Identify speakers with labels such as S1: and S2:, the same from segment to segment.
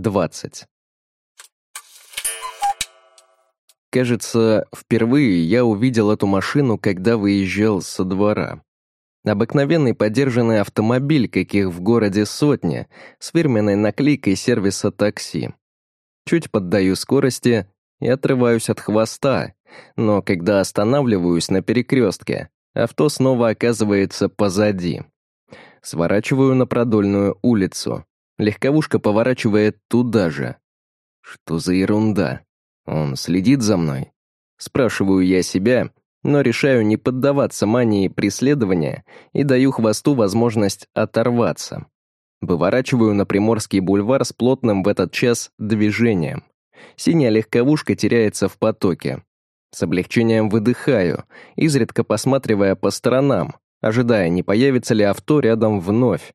S1: 20. Кажется, впервые я увидел эту машину, когда выезжал со двора. Обыкновенный подержанный автомобиль, каких в городе сотни, с фирменной наклейкой сервиса такси. Чуть поддаю скорости и отрываюсь от хвоста, но когда останавливаюсь на перекрестке, авто снова оказывается позади. Сворачиваю на продольную улицу. Легковушка поворачивает туда же. Что за ерунда? Он следит за мной? Спрашиваю я себя, но решаю не поддаваться мании преследования и даю хвосту возможность оторваться. Выворачиваю на Приморский бульвар с плотным в этот час движением. Синяя легковушка теряется в потоке. С облегчением выдыхаю, изредка посматривая по сторонам, ожидая, не появится ли авто рядом вновь.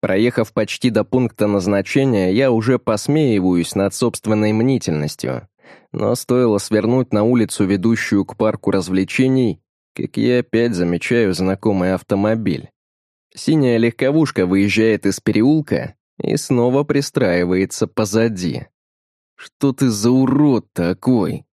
S1: Проехав почти до пункта назначения, я уже посмеиваюсь над собственной мнительностью. Но стоило свернуть на улицу, ведущую к парку развлечений, как я опять замечаю знакомый автомобиль. Синяя легковушка выезжает из переулка и снова пристраивается позади. «Что ты за урод такой?»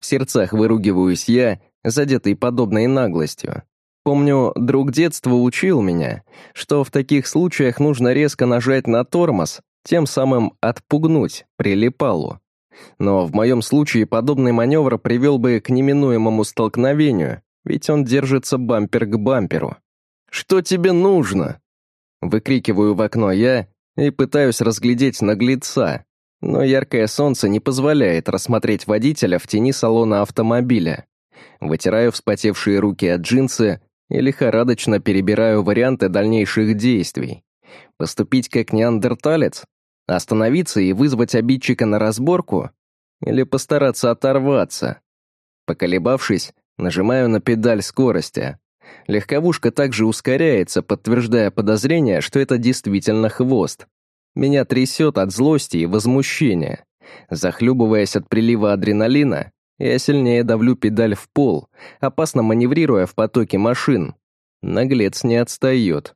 S1: В сердцах выругиваюсь я, задетый подобной наглостью. Помню, друг детства учил меня, что в таких случаях нужно резко нажать на тормоз, тем самым отпугнуть прилипалу. Но в моем случае подобный маневр привел бы к неминуемому столкновению, ведь он держится бампер к бамперу. «Что тебе нужно?» Выкрикиваю в окно я и пытаюсь разглядеть наглеца, но яркое солнце не позволяет рассмотреть водителя в тени салона автомобиля. Вытираю вспотевшие руки от джинсы и лихорадочно перебираю варианты дальнейших действий. Поступить как неандерталец? Остановиться и вызвать обидчика на разборку? Или постараться оторваться? Поколебавшись, нажимаю на педаль скорости. Легковушка также ускоряется, подтверждая подозрение, что это действительно хвост. Меня трясет от злости и возмущения. Захлюбываясь от прилива адреналина, я сильнее давлю педаль в пол, опасно маневрируя в потоке машин. Наглец не отстает.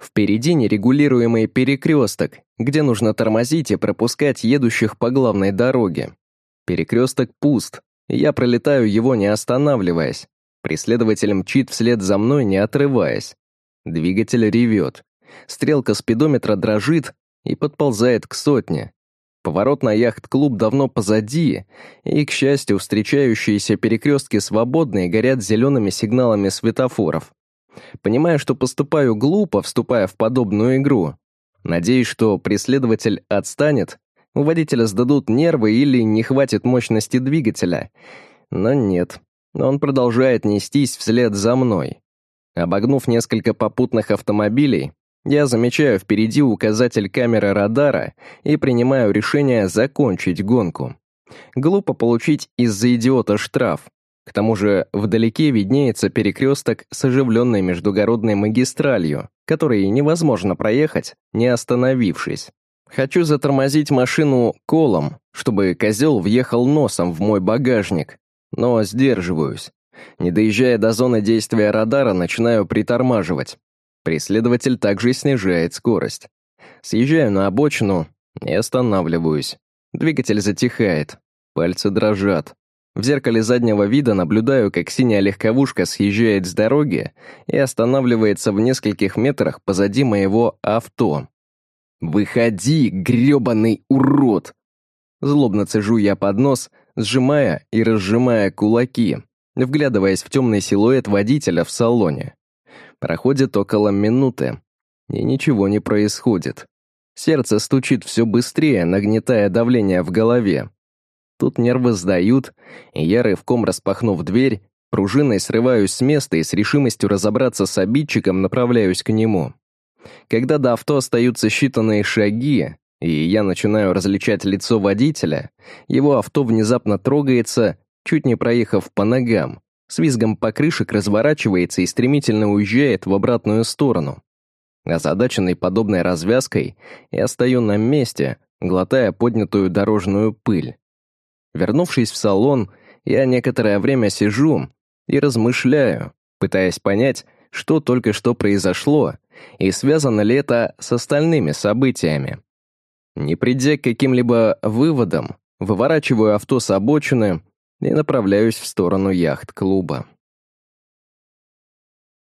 S1: Впереди нерегулируемый перекресток, где нужно тормозить и пропускать едущих по главной дороге. Перекресток пуст, я пролетаю его не останавливаясь. Преследователь мчит вслед за мной, не отрываясь. Двигатель ревет. Стрелка спидометра дрожит и подползает к сотне. Поворот на яхт-клуб давно позади, и, к счастью, встречающиеся перекрестки свободные горят зелеными сигналами светофоров. Понимая, что поступаю глупо, вступая в подобную игру. Надеюсь, что преследователь отстанет, у водителя сдадут нервы или не хватит мощности двигателя. Но нет, он продолжает нестись вслед за мной. Обогнув несколько попутных автомобилей, я замечаю впереди указатель камеры радара и принимаю решение закончить гонку. Глупо получить из-за идиота штраф. К тому же вдалеке виднеется перекресток с оживленной междугородной магистралью, который невозможно проехать, не остановившись. Хочу затормозить машину колом, чтобы козел въехал носом в мой багажник, но сдерживаюсь. Не доезжая до зоны действия радара, начинаю притормаживать. Преследователь также снижает скорость. Съезжаю на обочину и останавливаюсь. Двигатель затихает, пальцы дрожат. В зеркале заднего вида наблюдаю, как синяя легковушка съезжает с дороги и останавливается в нескольких метрах позади моего авто. «Выходи, грёбаный урод!» Злобно цежу я под нос, сжимая и разжимая кулаки, вглядываясь в темный силуэт водителя в салоне. Проходит около минуты, и ничего не происходит. Сердце стучит все быстрее, нагнетая давление в голове. Тут нервы сдают, и я, рывком распахнув дверь, пружиной срываюсь с места и с решимостью разобраться с обидчиком направляюсь к нему. Когда до авто остаются считанные шаги, и я начинаю различать лицо водителя, его авто внезапно трогается, чуть не проехав по ногам, с визгом покрышек разворачивается и стремительно уезжает в обратную сторону. Озадаченный подобной развязкой, я стою на месте, глотая поднятую дорожную пыль. Вернувшись в салон, я некоторое время сижу и размышляю, пытаясь понять, что только что произошло и связано ли это с остальными событиями. Не придя к каким-либо выводам, выворачиваю авто с обочины и направляюсь в сторону яхт-клуба.